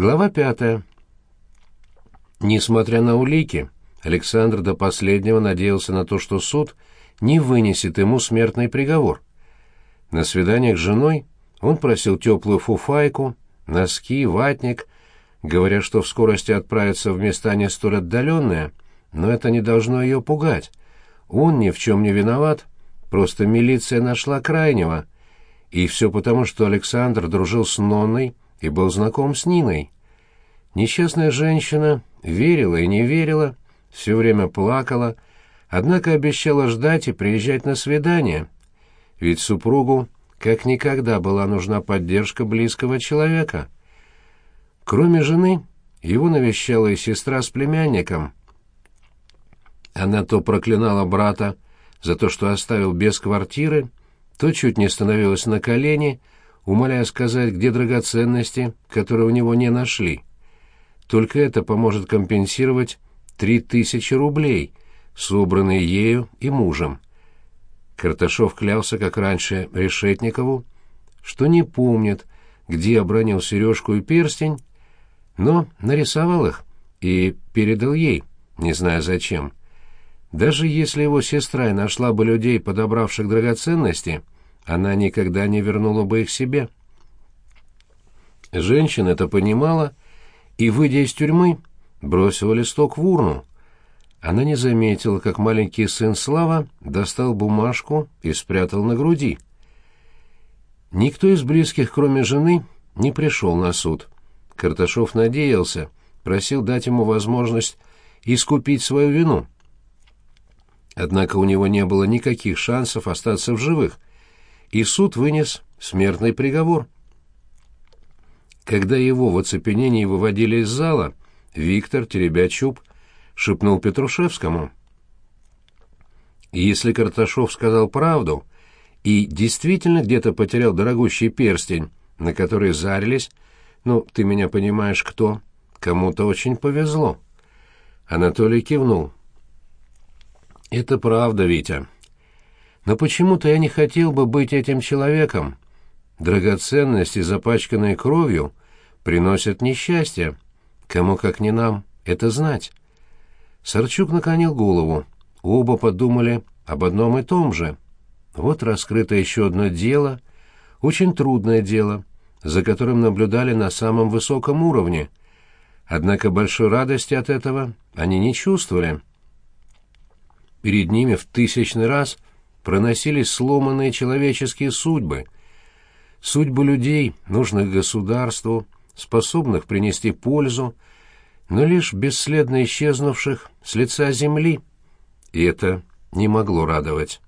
Глава пятая. Несмотря на улики, Александр до последнего надеялся на то, что суд не вынесет ему смертный приговор. На свиданиях с женой он просил теплую фуфайку, носки, ватник, говоря, что в скорости отправится в места не столь отдаленные, но это не должно ее пугать. Он ни в чем не виноват, просто милиция нашла крайнего. И все потому, что Александр дружил с Нонной и был знаком с Ниной. Несчастная женщина верила и не верила, все время плакала, однако обещала ждать и приезжать на свидание. Ведь супругу как никогда была нужна поддержка близкого человека. Кроме жены, его навещала и сестра с племянником. Она то проклинала брата за то, что оставил без квартиры, то чуть не становилась на колени, умоляя сказать, где драгоценности, которые у него не нашли. Только это поможет компенсировать три тысячи рублей, собранные ею и мужем. Карташов клялся, как раньше, Решетникову, что не помнит, где обронил сережку и перстень, но нарисовал их и передал ей, не зная зачем. Даже если его сестра и нашла бы людей, подобравших драгоценности, она никогда не вернула бы их себе. Женщина это понимала и, выйдя из тюрьмы, бросила листок в урну. Она не заметила, как маленький сын Слава достал бумажку и спрятал на груди. Никто из близких, кроме жены, не пришел на суд. Карташов надеялся, просил дать ему возможность искупить свою вину. Однако у него не было никаких шансов остаться в живых, и суд вынес смертный приговор. Когда его в оцепенении выводили из зала, Виктор, теребя чуб, шепнул Петрушевскому. Если Карташов сказал правду и действительно где-то потерял дорогущий перстень, на который зарились, ну, ты меня понимаешь, кто, кому-то очень повезло. Анатолий кивнул. Это правда, Витя. Но почему-то я не хотел бы быть этим человеком. Драгоценности, запачканные кровью, приносят несчастье. Кому, как не нам, это знать. Сарчук наклонил голову. Оба подумали об одном и том же. Вот раскрыто еще одно дело, очень трудное дело, за которым наблюдали на самом высоком уровне. Однако большой радости от этого они не чувствовали. Перед ними в тысячный раз проносились сломанные человеческие судьбы. Судьбы людей, нужных государству, способных принести пользу, но лишь бесследно исчезнувших с лица земли. И это не могло радовать.